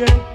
yeah.